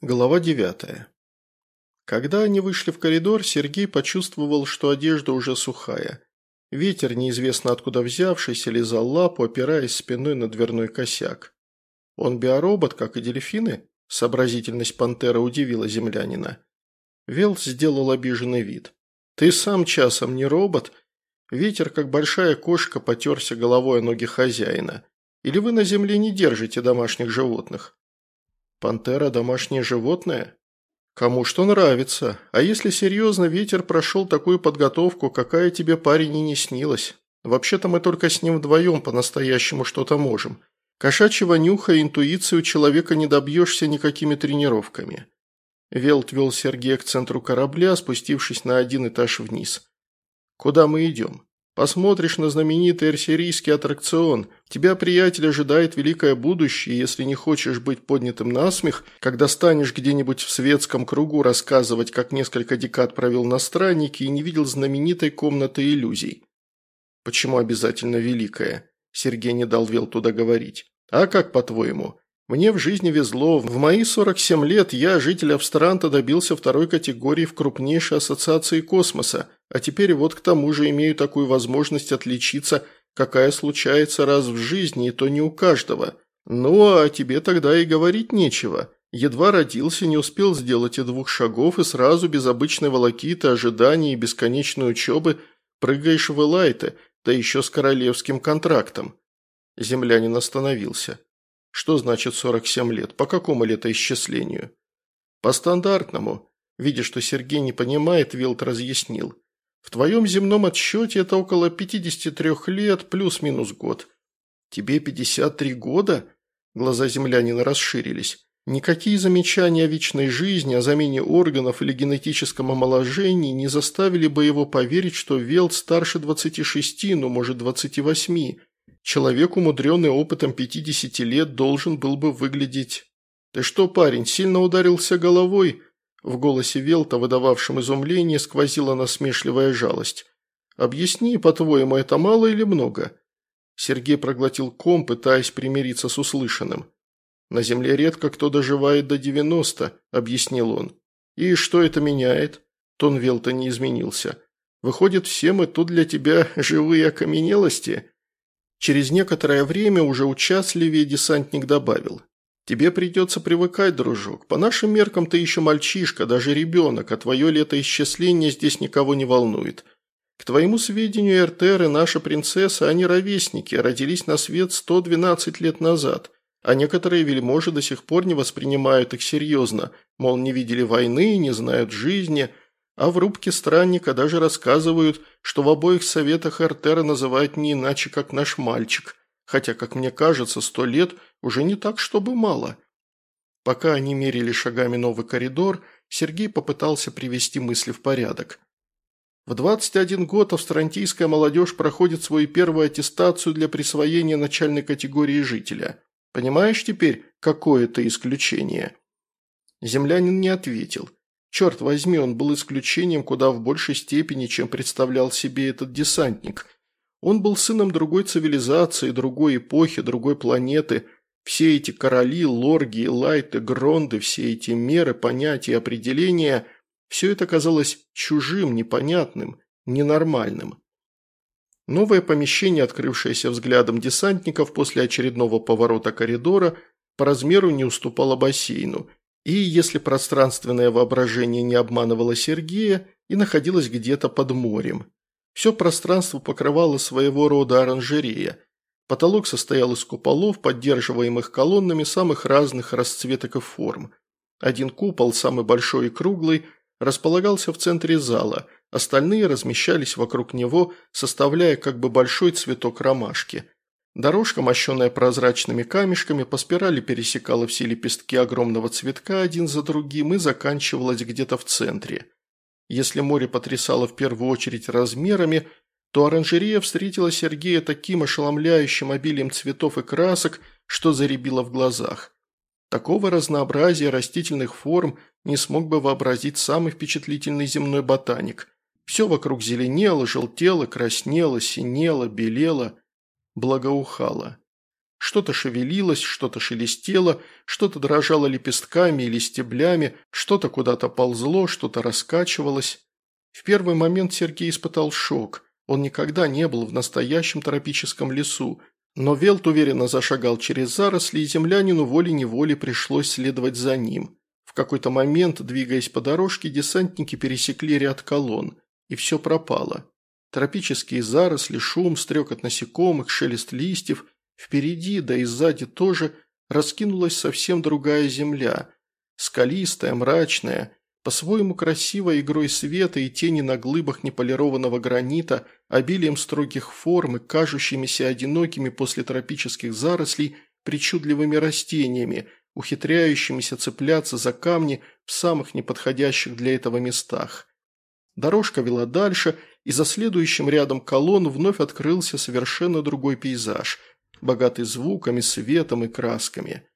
Глава девятая. Когда они вышли в коридор, Сергей почувствовал, что одежда уже сухая. Ветер, неизвестно откуда взявшийся, лизал лапу, опираясь спиной на дверной косяк. Он биоробот, как и дельфины? Сообразительность пантера удивила землянина. Велт сделал обиженный вид. «Ты сам часом не робот?» Ветер, как большая кошка, потерся головой о ноги хозяина. «Или вы на земле не держите домашних животных?» Пантера – домашнее животное? Кому что нравится. А если серьезно, ветер прошел такую подготовку, какая тебе парень и не снилась. Вообще-то мы только с ним вдвоем по-настоящему что-то можем. Кошачьего нюха и интуиции у человека не добьешься никакими тренировками. Велт вел Сергея к центру корабля, спустившись на один этаж вниз. «Куда мы идем?» Посмотришь на знаменитый арсерийский аттракцион. Тебя, приятель, ожидает великое будущее, если не хочешь быть поднятым на смех, когда станешь где-нибудь в светском кругу рассказывать, как несколько декад провел на страннике и не видел знаменитой комнаты иллюзий. Почему обязательно великое? Сергей не дал Вел туда говорить. А как по-твоему? Мне в жизни везло. В мои 47 лет я, житель Австранта, добился второй категории в крупнейшей ассоциации космоса, а теперь вот к тому же имею такую возможность отличиться, какая случается раз в жизни, и то не у каждого. Ну, а тебе тогда и говорить нечего. Едва родился, не успел сделать и двух шагов, и сразу без обычной волокиты, ожиданий и бесконечной учебы прыгаешь в Элайте, да еще с королевским контрактом. Землянин остановился. Что значит 47 лет? По какому летоисчислению? По стандартному. Видя, что Сергей не понимает, Вилт разъяснил. В твоем земном отсчете это около 53 лет плюс-минус год. Тебе 53 года? Глаза землянина расширились. Никакие замечания о вечной жизни, о замене органов или генетическом омоложении не заставили бы его поверить, что Велт старше 26, ну, может, 28. Человек, умудренный опытом 50 лет, должен был бы выглядеть... «Ты что, парень, сильно ударился головой?» В голосе Велта, выдававшем изумление, сквозила насмешливая жалость. «Объясни, по-твоему, это мало или много?» Сергей проглотил ком, пытаясь примириться с услышанным. «На земле редко кто доживает до девяносто», – объяснил он. «И что это меняет?» Тон Велта не изменился. «Выходит, все мы тут для тебя живые окаменелости?» Через некоторое время уже участливее десантник добавил. «Тебе придется привыкать, дружок. По нашим меркам ты еще мальчишка, даже ребенок, а твое летоисчисление здесь никого не волнует. К твоему сведению, Эртер и наша принцесса, они ровесники, родились на свет 112 лет назад, а некоторые вельможи до сих пор не воспринимают их серьезно, мол, не видели войны, не знают жизни, а в рубке странника даже рассказывают, что в обоих советах Эртера называют не иначе, как наш мальчик, хотя, как мне кажется, сто лет уже не так, чтобы мало. Пока они мерили шагами новый коридор, Сергей попытался привести мысли в порядок. В 21 год австрантийская молодежь проходит свою первую аттестацию для присвоения начальной категории жителя. Понимаешь теперь, какое это исключение? Землянин не ответил. Черт возьми, он был исключением куда в большей степени, чем представлял себе этот десантник. Он был сыном другой цивилизации, другой эпохи, другой планеты. Все эти короли, лорги, лайты, гронды, все эти меры, понятия, определения – все это казалось чужим, непонятным, ненормальным. Новое помещение, открывшееся взглядом десантников после очередного поворота коридора, по размеру не уступало бассейну – и, если пространственное воображение не обманывало Сергея, и находилось где-то под морем. Все пространство покрывало своего рода оранжерея. Потолок состоял из куполов, поддерживаемых колоннами самых разных расцветок и форм. Один купол, самый большой и круглый, располагался в центре зала, остальные размещались вокруг него, составляя как бы большой цветок ромашки – Дорожка, мощенная прозрачными камешками, по спирали пересекала все лепестки огромного цветка один за другим и заканчивалась где-то в центре. Если море потрясало в первую очередь размерами, то оранжерея встретила Сергея таким ошеломляющим обилием цветов и красок, что заребило в глазах. Такого разнообразия растительных форм не смог бы вообразить самый впечатлительный земной ботаник. Все вокруг зеленело, желтело, краснело, синело, белело – благоухало. Что-то шевелилось, что-то шелестело, что-то дрожало лепестками или стеблями, что-то куда-то ползло, что-то раскачивалось. В первый момент Сергей испытал шок. Он никогда не был в настоящем тропическом лесу, но Велт уверенно зашагал через заросли, и землянину волей-неволей пришлось следовать за ним. В какой-то момент, двигаясь по дорожке, десантники пересекли ряд колонн, и все пропало. Тропические заросли, шум, стрекот насекомых, шелест листьев. Впереди, да и сзади тоже, раскинулась совсем другая земля. Скалистая, мрачная, по-своему красивой игрой света и тени на глыбах неполированного гранита, обилием строгих форм и кажущимися одинокими после тропических зарослей причудливыми растениями, ухитряющимися цепляться за камни в самых неподходящих для этого местах. Дорожка вела дальше, и за следующим рядом колонн вновь открылся совершенно другой пейзаж, богатый звуками, светом и красками.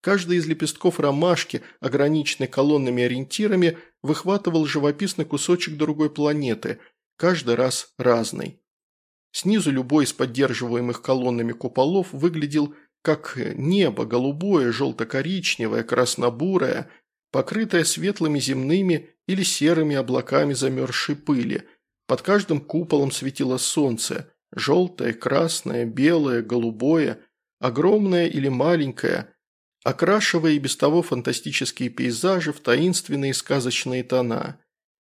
Каждый из лепестков ромашки, ограниченный колонными ориентирами, выхватывал живописный кусочек другой планеты, каждый раз разный. Снизу любой из поддерживаемых колоннами куполов выглядел как небо, голубое, желто-коричневое, краснобурое, покрытое светлыми земными или серыми облаками замерзшей пыли. Под каждым куполом светило солнце, желтое, красное, белое, голубое, огромное или маленькое – окрашивая и без того фантастические пейзажи в таинственные сказочные тона.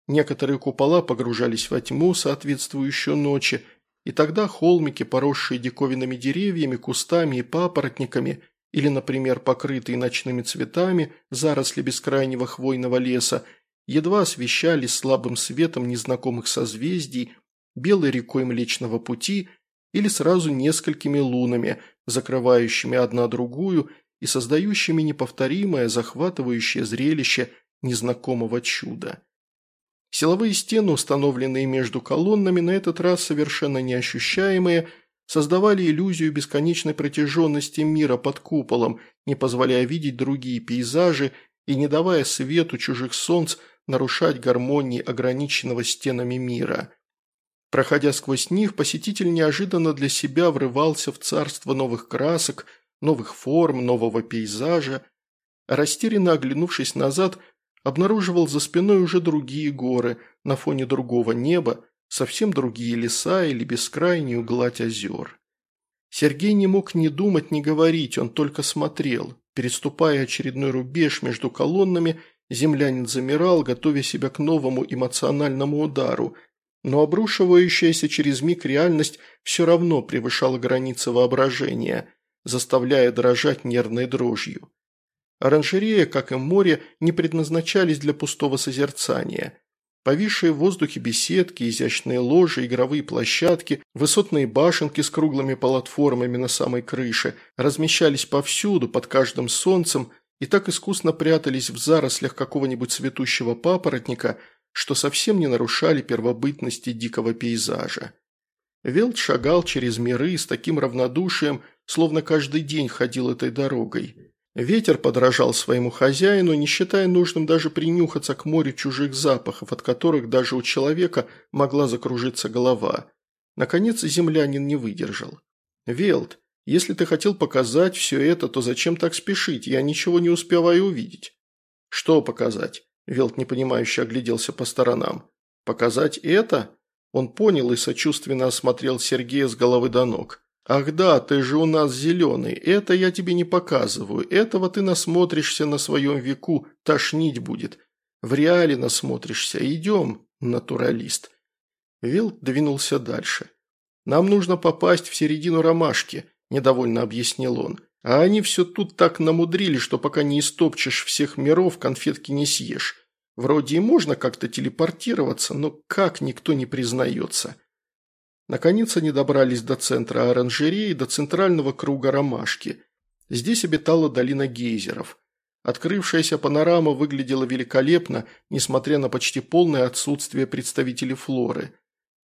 Некоторые купола погружались во тьму, соответствующую ночи, и тогда холмики, поросшие диковинными деревьями, кустами и папоротниками, или, например, покрытые ночными цветами, заросли бескрайнего хвойного леса, едва освещались слабым светом незнакомых созвездий, белой рекой Млечного Пути или сразу несколькими лунами, закрывающими одна другую и создающими неповторимое, захватывающее зрелище незнакомого чуда. Силовые стены, установленные между колоннами, на этот раз совершенно неощущаемые, создавали иллюзию бесконечной протяженности мира под куполом, не позволяя видеть другие пейзажи и не давая свету чужих солнц нарушать гармонии ограниченного стенами мира. Проходя сквозь них, посетитель неожиданно для себя врывался в царство новых красок – новых форм, нового пейзажа. Растерянно оглянувшись назад, обнаруживал за спиной уже другие горы, на фоне другого неба, совсем другие леса или бескрайнюю гладь озер. Сергей не мог ни думать, ни говорить, он только смотрел. Переступая очередной рубеж между колоннами, землянин замирал, готовя себя к новому эмоциональному удару, но обрушивающаяся через миг реальность все равно превышала границы воображения заставляя дрожать нервной дрожью. Оранжерея, как и море, не предназначались для пустого созерцания. Повисшие в воздухе беседки, изящные ложи, игровые площадки, высотные башенки с круглыми платформами на самой крыше размещались повсюду, под каждым солнцем, и так искусно прятались в зарослях какого-нибудь цветущего папоротника, что совсем не нарушали первобытности дикого пейзажа. Велт шагал через миры с таким равнодушием, словно каждый день ходил этой дорогой. Ветер подражал своему хозяину, не считая нужным даже принюхаться к морю чужих запахов, от которых даже у человека могла закружиться голова. Наконец землянин не выдержал. «Велт, если ты хотел показать все это, то зачем так спешить? Я ничего не успеваю увидеть». «Что показать?» Велт непонимающе огляделся по сторонам. «Показать это?» Он понял и сочувственно осмотрел Сергея с головы до ног. «Ах да, ты же у нас зеленый, это я тебе не показываю, этого ты насмотришься на своем веку, тошнить будет. В реале насмотришься, идем, натуралист». Вилд двинулся дальше. «Нам нужно попасть в середину ромашки», – недовольно объяснил он. «А они все тут так намудрили, что пока не истопчешь всех миров, конфетки не съешь. Вроде и можно как-то телепортироваться, но как никто не признается». Наконец они добрались до центра оранжереи, до центрального круга ромашки. Здесь обитала долина гейзеров. Открывшаяся панорама выглядела великолепно, несмотря на почти полное отсутствие представителей флоры.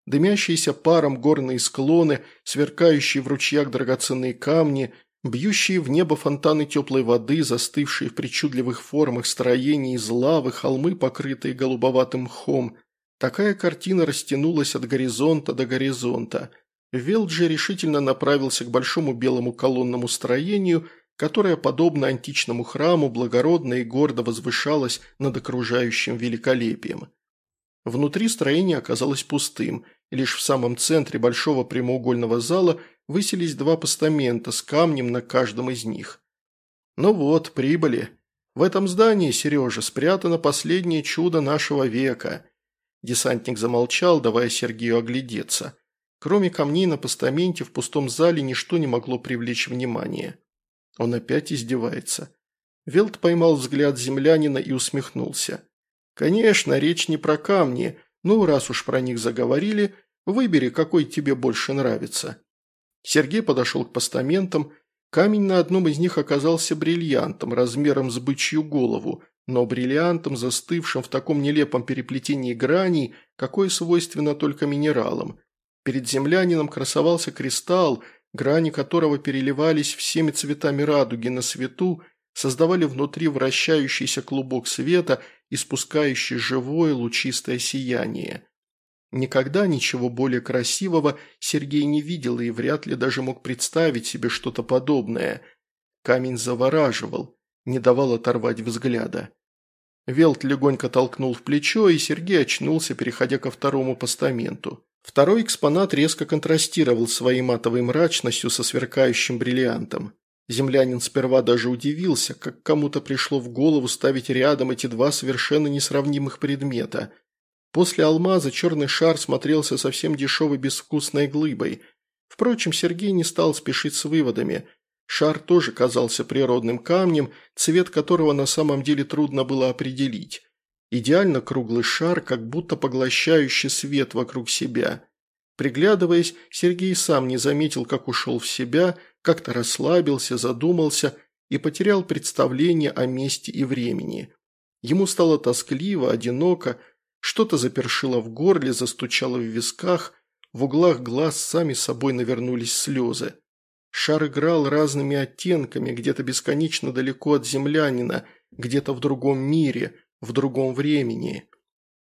Дымящиеся паром горные склоны, сверкающие в ручьях драгоценные камни, бьющие в небо фонтаны теплой воды, застывшие в причудливых формах строений из лавы, холмы, покрытые голубоватым мхом – Такая картина растянулась от горизонта до горизонта. Велджи решительно направился к большому белому колонному строению, которое, подобно античному храму, благородно и гордо возвышалось над окружающим великолепием. Внутри строение оказалось пустым, и лишь в самом центре большого прямоугольного зала высились два постамента с камнем на каждом из них. Ну вот, прибыли. В этом здании, Сережа, спрятано последнее чудо нашего века. Десантник замолчал, давая Сергею оглядеться. Кроме камней на постаменте в пустом зале ничто не могло привлечь внимание. Он опять издевается. Велт поймал взгляд землянина и усмехнулся. «Конечно, речь не про камни, но раз уж про них заговорили, выбери, какой тебе больше нравится». Сергей подошел к постаментам. Камень на одном из них оказался бриллиантом, размером с бычью голову, но бриллиантом, застывшим в таком нелепом переплетении граней, какое свойственно только минералам. Перед землянином красовался кристалл, грани которого переливались всеми цветами радуги на свету, создавали внутри вращающийся клубок света, испускающий живое лучистое сияние. Никогда ничего более красивого Сергей не видел и вряд ли даже мог представить себе что-то подобное. Камень завораживал, не давал оторвать взгляда. Велт легонько толкнул в плечо, и Сергей очнулся, переходя ко второму постаменту. Второй экспонат резко контрастировал своей матовой мрачностью со сверкающим бриллиантом. Землянин сперва даже удивился, как кому-то пришло в голову ставить рядом эти два совершенно несравнимых предмета. После алмаза черный шар смотрелся совсем дешевой безвкусной глыбой. Впрочем, Сергей не стал спешить с выводами. Шар тоже казался природным камнем, цвет которого на самом деле трудно было определить. Идеально круглый шар, как будто поглощающий свет вокруг себя. Приглядываясь, Сергей сам не заметил, как ушел в себя, как-то расслабился, задумался и потерял представление о месте и времени. Ему стало тоскливо, одиноко, что-то запершило в горле, застучало в висках, в углах глаз сами собой навернулись слезы. Шар играл разными оттенками, где-то бесконечно далеко от землянина, где-то в другом мире – в другом времени.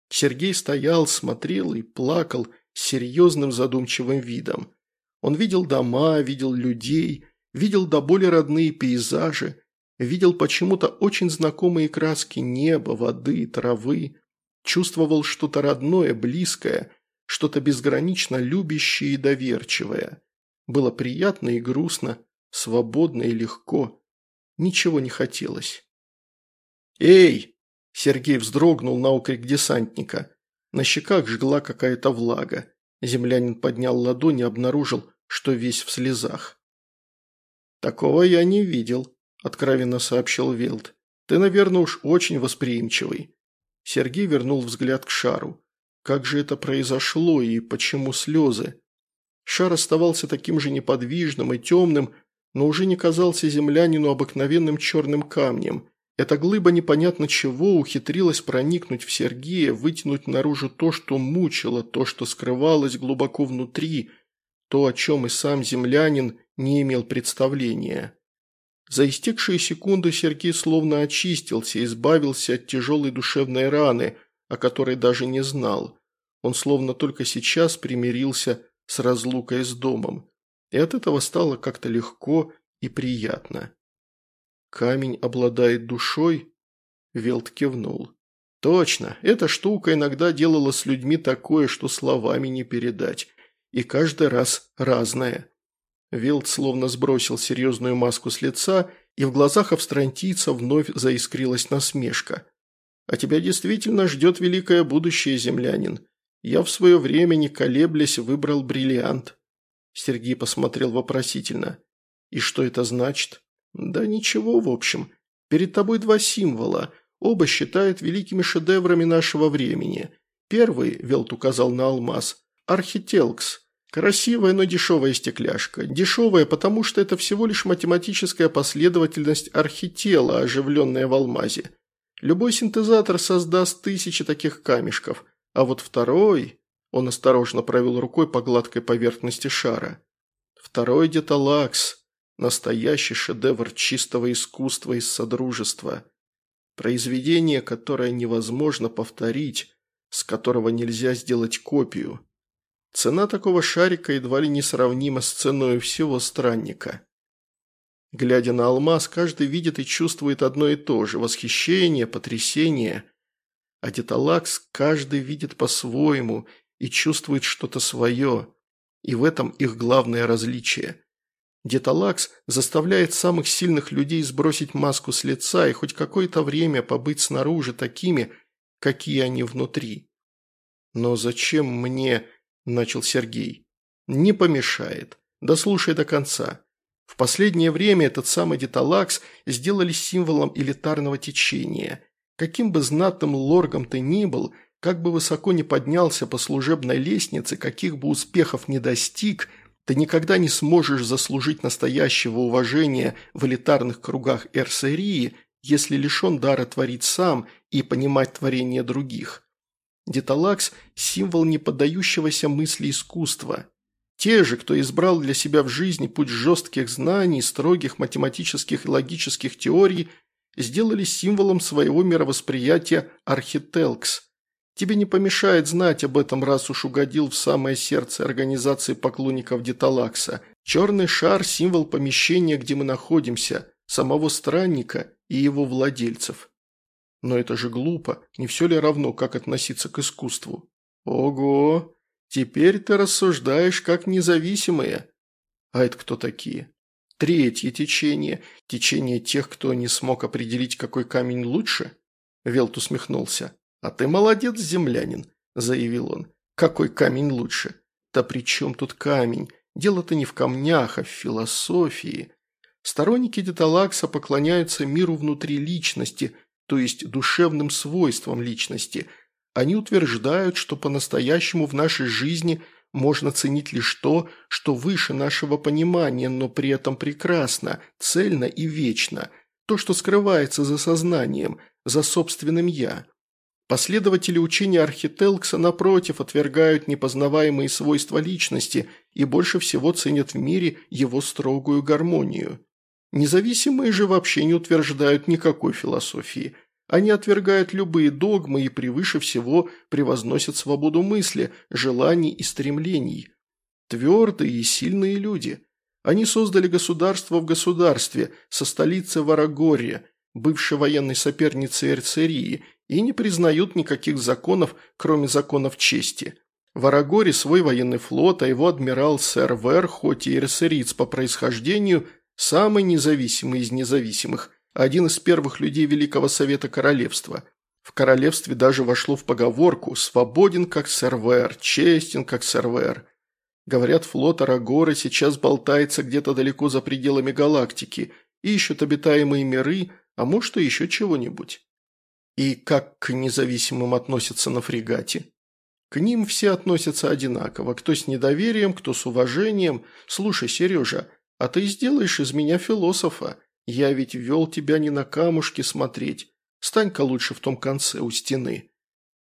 Сергей стоял, смотрел и плакал с серьезным задумчивым видом. Он видел дома, видел людей, видел до боли родные пейзажи, видел почему-то очень знакомые краски неба, воды, травы, чувствовал что-то родное, близкое, что-то безгранично любящее и доверчивое. Было приятно и грустно, свободно и легко. Ничего не хотелось. «Эй!» Сергей вздрогнул на окрик десантника. На щеках жгла какая-то влага. Землянин поднял ладонь и обнаружил, что весь в слезах. «Такого я не видел», – откровенно сообщил Велт. «Ты, наверное, уж очень восприимчивый». Сергей вернул взгляд к шару. Как же это произошло и почему слезы? Шар оставался таким же неподвижным и темным, но уже не казался землянину обыкновенным черным камнем. Эта глыба непонятно чего ухитрилась проникнуть в Сергея, вытянуть наружу то, что мучило, то, что скрывалось глубоко внутри, то, о чем и сам землянин не имел представления. За истекшие секунды Сергей словно очистился, избавился от тяжелой душевной раны, о которой даже не знал. Он словно только сейчас примирился с разлукой с домом. И от этого стало как-то легко и приятно. «Камень обладает душой?» Велт кивнул. «Точно, эта штука иногда делала с людьми такое, что словами не передать. И каждый раз разное». Велт словно сбросил серьезную маску с лица, и в глазах австрантийца вновь заискрилась насмешка. «А тебя действительно ждет великое будущее, землянин. Я в свое время, не колеблясь, выбрал бриллиант». Сергей посмотрел вопросительно. «И что это значит?» «Да ничего, в общем. Перед тобой два символа. Оба считают великими шедеврами нашего времени. Первый, Велт указал на алмаз, архителкс. Красивая, но дешевая стекляшка. Дешевая, потому что это всего лишь математическая последовательность архитела, оживленная в алмазе. Любой синтезатор создаст тысячи таких камешков. А вот второй... Он осторожно провел рукой по гладкой поверхности шара. Второй деталакс. Настоящий шедевр чистого искусства из Содружества. Произведение, которое невозможно повторить, с которого нельзя сделать копию. Цена такого шарика едва ли несравнима с ценой всего странника. Глядя на алмаз, каждый видит и чувствует одно и то же – восхищение, потрясение. А деталакс каждый видит по-своему и чувствует что-то свое. И в этом их главное различие. Деталакс заставляет самых сильных людей сбросить маску с лица и хоть какое-то время побыть снаружи такими, какие они внутри. «Но зачем мне?» – начал Сергей. «Не помешает. Дослушай до конца. В последнее время этот самый деталакс сделали символом элитарного течения. Каким бы знатным лоргом ты ни был, как бы высоко ни поднялся по служебной лестнице, каких бы успехов ни достиг, ты никогда не сможешь заслужить настоящего уважения в элитарных кругах Эрсерии, если лишен дара творить сам и понимать творение других. Деталакс – символ неподдающегося мысли искусства. Те же, кто избрал для себя в жизни путь жестких знаний, строгих математических и логических теорий, сделали символом своего мировосприятия архителкс. Тебе не помешает знать об этом, раз уж угодил в самое сердце организации поклонников Деталакса. Черный шар – символ помещения, где мы находимся, самого странника и его владельцев. Но это же глупо, не все ли равно, как относиться к искусству? Ого! Теперь ты рассуждаешь как независимые. А это кто такие? Третье течение. Течение тех, кто не смог определить, какой камень лучше? Велт усмехнулся. «А ты молодец, землянин», – заявил он. «Какой камень лучше?» «Да при чем тут камень? Дело-то не в камнях, а в философии. Сторонники Деталакса поклоняются миру внутри личности, то есть душевным свойствам личности – они утверждают, что по-настоящему в нашей жизни можно ценить лишь то, что выше нашего понимания, но при этом прекрасно, цельно и вечно, то, что скрывается за сознанием, за собственным «я». Последователи учения Архителкса, напротив, отвергают непознаваемые свойства личности и больше всего ценят в мире его строгую гармонию. Независимые же вообще не утверждают никакой философии – они отвергают любые догмы и превыше всего превозносят свободу мысли, желаний и стремлений. Твердые и сильные люди. Они создали государство в государстве со столицей Варагория, бывшей военной соперницей Эрцерии, и не признают никаких законов, кроме законов чести. В Арагоре свой военный флот, а его адмирал сэр Вер, хоть и эрсериц по происхождению, самый независимый из независимых – один из первых людей Великого Совета Королевства. В королевстве даже вошло в поговорку «свободен как сервер, честен как сервер». Говорят, флот Арагоры сейчас болтается где-то далеко за пределами галактики, ищут обитаемые миры, а может и еще чего-нибудь. И как к независимым относятся на фрегате? К ним все относятся одинаково, кто с недоверием, кто с уважением. Слушай, Сережа, а ты сделаешь из меня философа. Я ведь вел тебя не на камушки смотреть. Стань-ка лучше в том конце, у стены».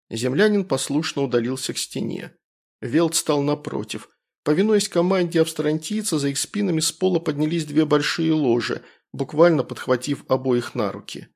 Землянин послушно удалился к стене. Велт стал напротив. Повинуясь команде австрантийца, за их спинами с пола поднялись две большие ложи, буквально подхватив обоих на руки.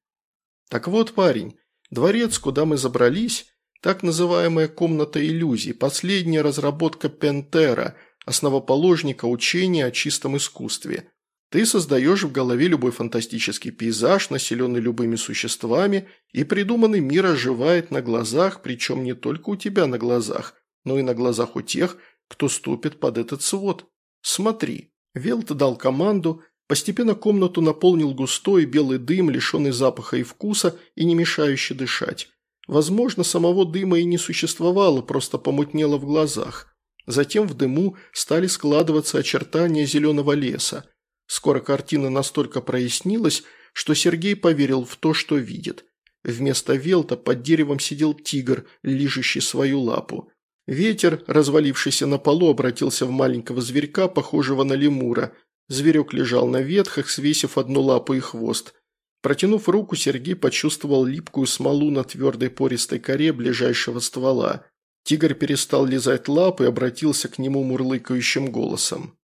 «Так вот, парень, дворец, куда мы забрались, так называемая комната иллюзий, последняя разработка Пентера, основоположника учения о чистом искусстве. Ты создаешь в голове любой фантастический пейзаж, населенный любыми существами, и придуманный мир оживает на глазах, причем не только у тебя на глазах, но и на глазах у тех, кто ступит под этот свод. Смотри. Велт дал команду, постепенно комнату наполнил густой белый дым, лишенный запаха и вкуса и не мешающий дышать. Возможно, самого дыма и не существовало, просто помутнело в глазах. Затем в дыму стали складываться очертания зеленого леса – Скоро картина настолько прояснилась, что Сергей поверил в то, что видит. Вместо велта под деревом сидел тигр, лижущий свою лапу. Ветер, развалившийся на полу, обратился в маленького зверька, похожего на лемура. Зверек лежал на ветках, свесив одну лапу и хвост. Протянув руку, Сергей почувствовал липкую смолу на твердой пористой коре ближайшего ствола. Тигр перестал лизать лапы и обратился к нему мурлыкающим голосом.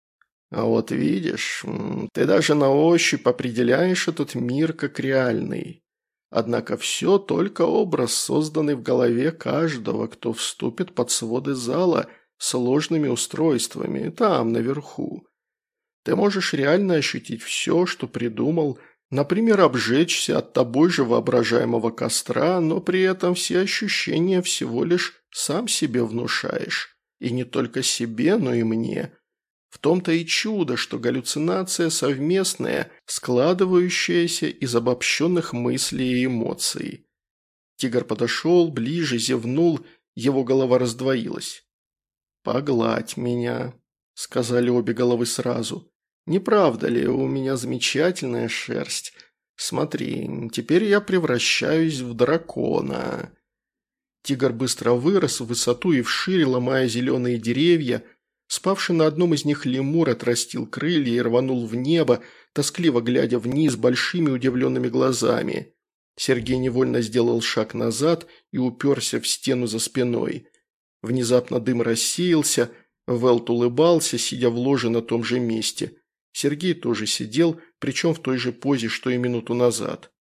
А вот видишь, ты даже на ощупь определяешь этот мир как реальный. Однако все только образ, созданный в голове каждого, кто вступит под своды зала, сложными устройствами, там, наверху. Ты можешь реально ощутить все, что придумал, например, обжечься от тобой же воображаемого костра, но при этом все ощущения всего лишь сам себе внушаешь. И не только себе, но и мне. В том-то и чудо, что галлюцинация совместная, складывающаяся из обобщенных мыслей и эмоций. Тигр подошел, ближе, зевнул, его голова раздвоилась. «Погладь меня», – сказали обе головы сразу. «Не правда ли, у меня замечательная шерсть? Смотри, теперь я превращаюсь в дракона». Тигр быстро вырос в высоту и вширь, ломая зеленые деревья. Спавший на одном из них лемур отрастил крылья и рванул в небо, тоскливо глядя вниз большими удивленными глазами. Сергей невольно сделал шаг назад и уперся в стену за спиной. Внезапно дым рассеялся, Велт улыбался, сидя в ложе на том же месте. Сергей тоже сидел, причем в той же позе, что и минуту назад.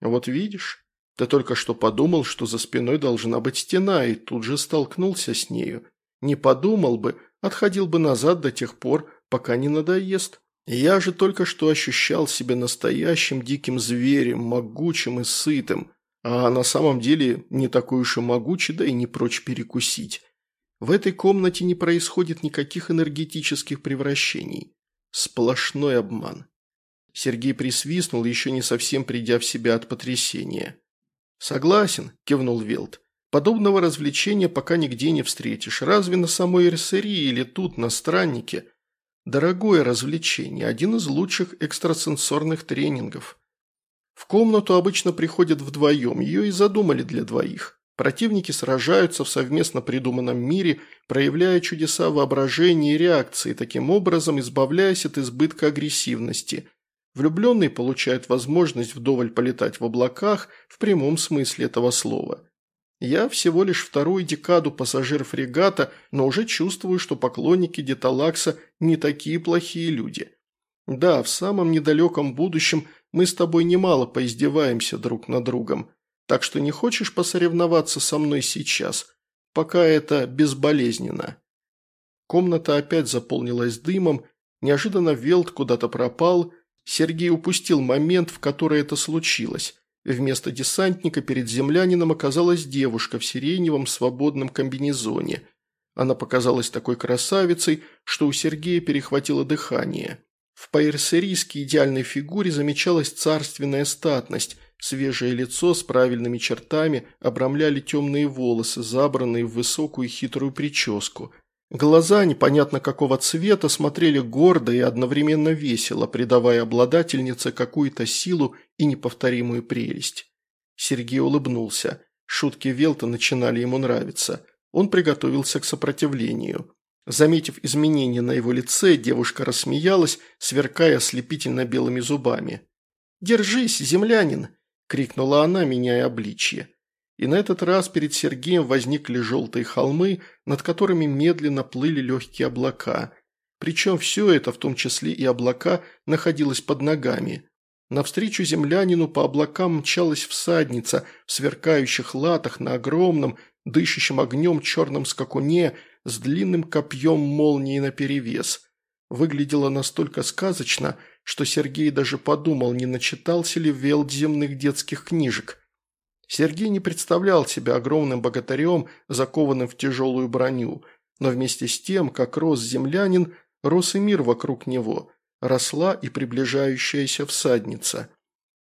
«Вот видишь, ты только что подумал, что за спиной должна быть стена, и тут же столкнулся с нею. Не подумал бы, отходил бы назад до тех пор, пока не надоест. Я же только что ощущал себя настоящим диким зверем, могучим и сытым, а на самом деле не такой уж и могучий, да и не прочь перекусить. В этой комнате не происходит никаких энергетических превращений. Сплошной обман. Сергей присвистнул, еще не совсем придя в себя от потрясения. «Согласен», – кивнул Велт. «Подобного развлечения пока нигде не встретишь. Разве на самой Эрсерии или тут, на Страннике – Дорогое развлечение, один из лучших экстрасенсорных тренингов. В комнату обычно приходят вдвоем, ее и задумали для двоих. Противники сражаются в совместно придуманном мире, проявляя чудеса воображения и реакции, таким образом избавляясь от избытка агрессивности. Влюбленный получает возможность вдоволь полетать в облаках в прямом смысле этого слова. Я всего лишь вторую декаду пассажир фрегата, но уже чувствую, что поклонники Деталакса не такие плохие люди. Да, в самом недалеком будущем мы с тобой немало поиздеваемся друг над другом. Так что не хочешь посоревноваться со мной сейчас, пока это безболезненно. Комната опять заполнилась дымом, неожиданно Велт куда-то пропал, Сергей упустил момент, в который это случилось. Вместо десантника перед землянином оказалась девушка в сиреневом свободном комбинезоне. Она показалась такой красавицей, что у Сергея перехватило дыхание. В пайрсерийской идеальной фигуре замечалась царственная статность, свежее лицо с правильными чертами обрамляли темные волосы, забранные в высокую хитрую прическу – Глаза непонятно какого цвета смотрели гордо и одновременно весело, придавая обладательнице какую-то силу и неповторимую прелесть. Сергей улыбнулся. Шутки Велта начинали ему нравиться. Он приготовился к сопротивлению. Заметив изменения на его лице, девушка рассмеялась, сверкая ослепительно белыми зубами. «Держись, землянин!» – крикнула она, меняя обличье. И на этот раз перед Сергеем возникли желтые холмы, над которыми медленно плыли легкие облака. Причем все это, в том числе и облака, находилось под ногами. Навстречу землянину по облакам мчалась всадница в сверкающих латах на огромном, дышащем огнем черном скакуне с длинным копьем молнии наперевес. Выглядело настолько сказочно, что Сергей даже подумал, не начитался ли Велд земных детских книжек – Сергей не представлял себя огромным богатырем, закованным в тяжелую броню, но вместе с тем, как рос землянин, рос и мир вокруг него, росла и приближающаяся всадница.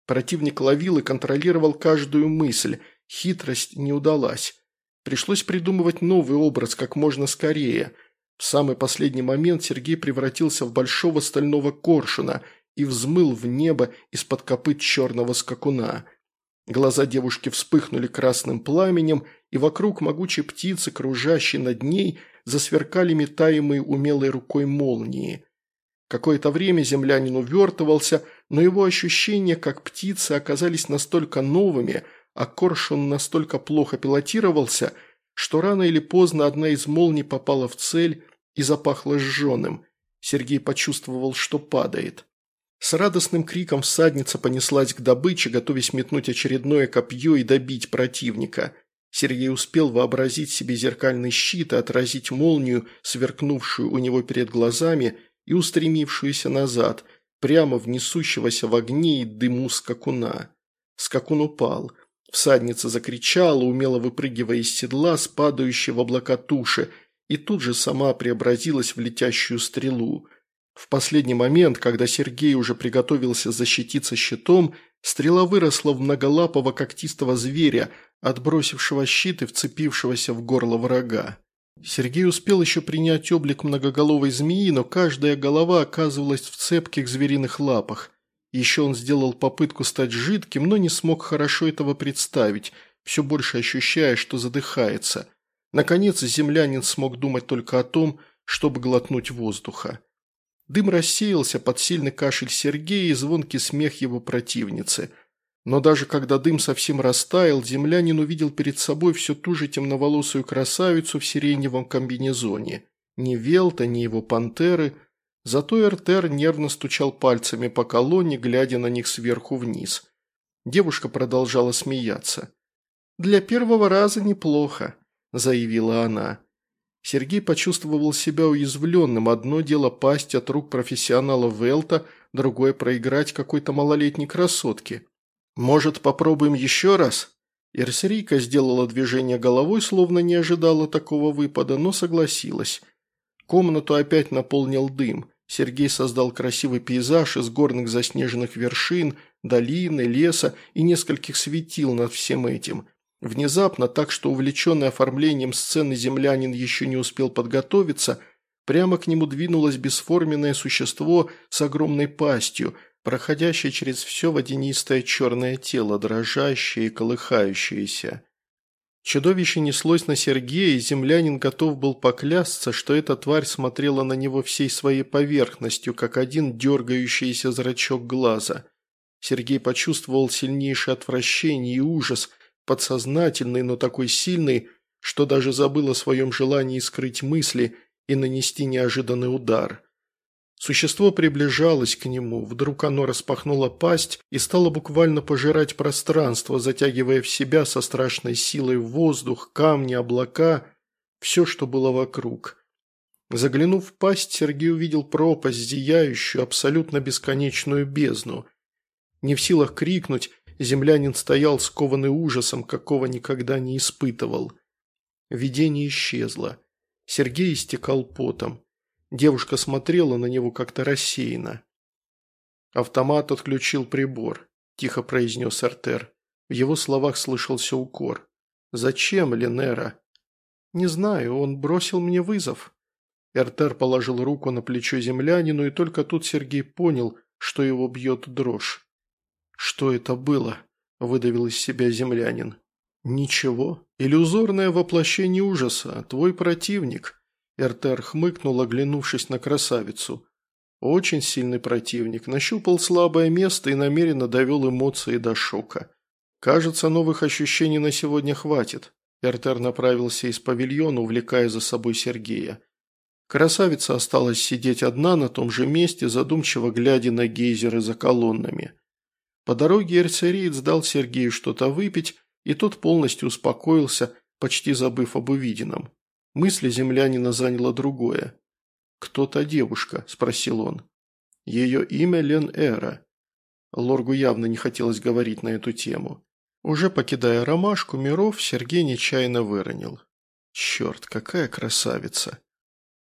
Противник ловил и контролировал каждую мысль, хитрость не удалась. Пришлось придумывать новый образ как можно скорее. В самый последний момент Сергей превратился в большого стального коршуна и взмыл в небо из-под копыт черного скакуна – Глаза девушки вспыхнули красным пламенем, и вокруг могучей птицы, кружащей над ней, засверкали метаемые умелой рукой молнии. Какое-то время землянин увертывался, но его ощущения, как птицы, оказались настолько новыми, а коршун настолько плохо пилотировался, что рано или поздно одна из молний попала в цель и запахла сжженным. Сергей почувствовал, что падает. С радостным криком всадница понеслась к добыче, готовясь метнуть очередное копье и добить противника. Сергей успел вообразить себе зеркальный щит и отразить молнию, сверкнувшую у него перед глазами и устремившуюся назад, прямо в несущегося в огне и дыму скакуна. Скакун упал. Всадница закричала, умело выпрыгивая из седла с падающей в облака туши, и тут же сама преобразилась в летящую стрелу. В последний момент, когда Сергей уже приготовился защититься щитом, стрела выросла в многолапого когтистого зверя, отбросившего щит и вцепившегося в горло врага. Сергей успел еще принять облик многоголовой змеи, но каждая голова оказывалась в цепких звериных лапах. Еще он сделал попытку стать жидким, но не смог хорошо этого представить, все больше ощущая, что задыхается. Наконец землянин смог думать только о том, чтобы глотнуть воздуха. Дым рассеялся под сильный кашель Сергея и звонкий смех его противницы. Но даже когда дым совсем растаял, землянин увидел перед собой всю ту же темноволосую красавицу в сиреневом комбинезоне. Ни Велта, ни его пантеры. Зато Эртер нервно стучал пальцами по колонне, глядя на них сверху вниз. Девушка продолжала смеяться. «Для первого раза неплохо», – заявила она. Сергей почувствовал себя уязвленным. Одно дело пасть от рук профессионала Велта, другое – проиграть какой-то малолетней красотке. «Может, попробуем еще раз?» Ирсерийка сделала движение головой, словно не ожидала такого выпада, но согласилась. Комнату опять наполнил дым. Сергей создал красивый пейзаж из горных заснеженных вершин, долины, леса и нескольких светил над всем этим. Внезапно, так что увлеченный оформлением сцены землянин еще не успел подготовиться, прямо к нему двинулось бесформенное существо с огромной пастью – проходящее через все водянистое черное тело, дрожащее и колыхающееся. Чудовище неслось на Сергея, и землянин готов был поклясться, что эта тварь смотрела на него всей своей поверхностью, как один дергающийся зрачок глаза. Сергей почувствовал сильнейшее отвращение и ужас, подсознательный, но такой сильный, что даже забыл о своем желании скрыть мысли и нанести неожиданный удар – Существо приближалось к нему, вдруг оно распахнуло пасть и стало буквально пожирать пространство, затягивая в себя со страшной силой воздух, камни, облака, все, что было вокруг. Заглянув в пасть, Сергей увидел пропасть, зияющую, абсолютно бесконечную бездну. Не в силах крикнуть, землянин стоял скованный ужасом, какого никогда не испытывал. Видение исчезло. Сергей истекал потом. Девушка смотрела на него как-то рассеянно. «Автомат отключил прибор», – тихо произнес Артер. В его словах слышался укор. «Зачем, Ленера?» «Не знаю, он бросил мне вызов». Эртер положил руку на плечо землянину, и только тут Сергей понял, что его бьет дрожь. «Что это было?» – выдавил из себя землянин. «Ничего. Иллюзорное воплощение ужаса. Твой противник. Эртер хмыкнул, оглянувшись на красавицу. Очень сильный противник, нащупал слабое место и намеренно довел эмоции до шока. Кажется, новых ощущений на сегодня хватит. Эртер направился из павильона, увлекая за собой Сергея. Красавица осталась сидеть одна на том же месте, задумчиво глядя на гейзеры за колоннами. По дороге эрцериец дал Сергею что-то выпить, и тот полностью успокоился, почти забыв об увиденном. Мысли землянина заняло другое. «Кто та девушка?» – спросил он. «Ее имя Лен Эра». Лоргу явно не хотелось говорить на эту тему. Уже покидая ромашку миров, Сергей нечаянно выронил. «Черт, какая красавица!»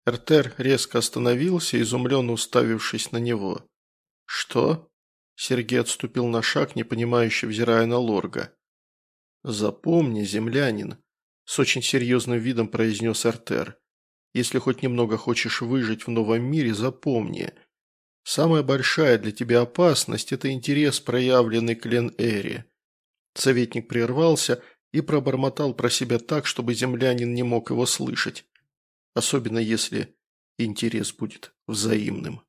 Эртер резко остановился, изумленно уставившись на него. «Что?» Сергей отступил на шаг, непонимающе взирая на Лорга. «Запомни, землянин, с очень серьезным видом произнес Артер. «Если хоть немного хочешь выжить в новом мире, запомни. Самая большая для тебя опасность – это интерес, проявленный к Лен-Эре». Советник прервался и пробормотал про себя так, чтобы землянин не мог его слышать. Особенно если интерес будет взаимным.